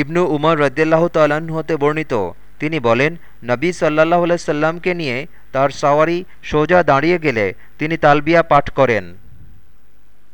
ইবনু উমর রদ্দাল্লাহ তাল্লাহ্ন হতে বর্ণিত। তিনি বলেন, নবী সাল্লাহ সাল্লামকে নিয়ে তার সাওয়ারি সোজা দাঁড়িয়ে গেলে তিনি তালবিয়া পাঠ করেন।